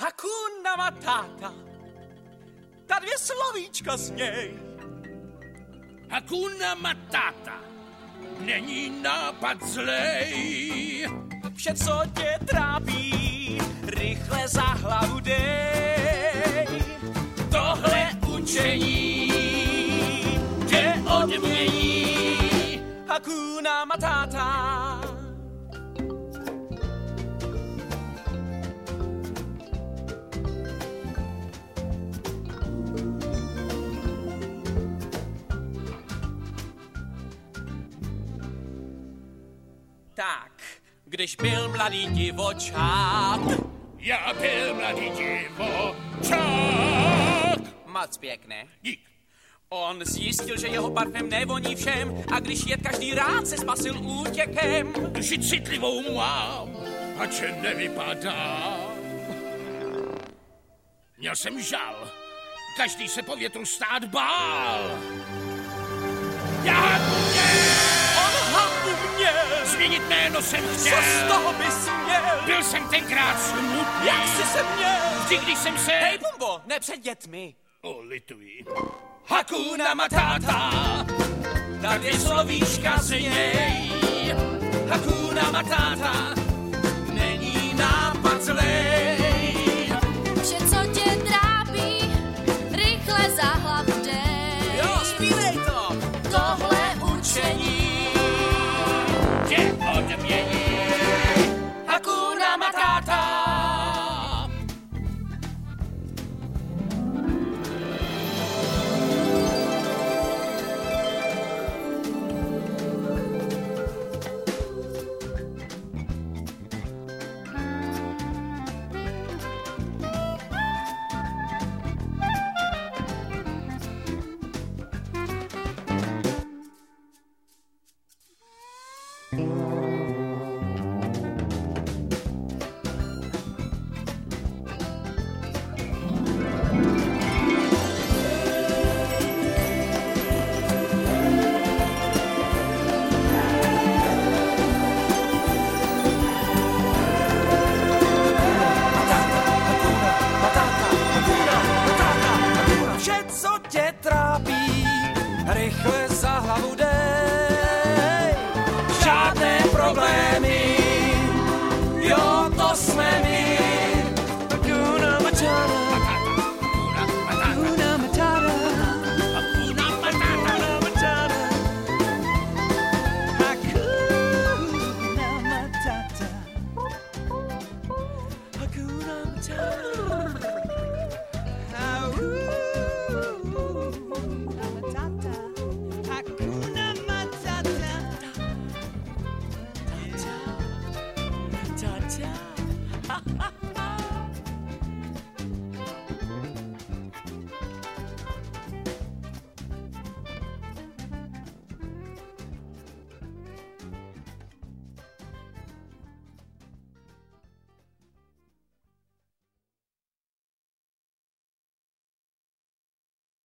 Hakuna Matata. Ta dvě slovíčka z něj. Hakuna Matata. Není nápad zlej. Vše, co tě trápí, rychle za hlavu dej. Tohle učení tě odmění. Hakuna Matata. Tak, když byl mladý divočák, Já byl mladý divočák. moc pěkné, Dík. on zjistil, že jeho parfém nevoní všem a když jet každý rád se spasil útěkem. Duši citlivou mám, ač nevypadá. Měl jsem žal, každý se po větru stát bál. Jméno jsem co chtěl. z toho bys měl? Byl jsem tenkrát smutný, Jak jsi se měl? vždy když jsem se... Hej, Bumbo, ne před dětmi. O, lituji. Hakuna Matata, Ta dvě slovíčka z něj. Hakuna Matata, rychle za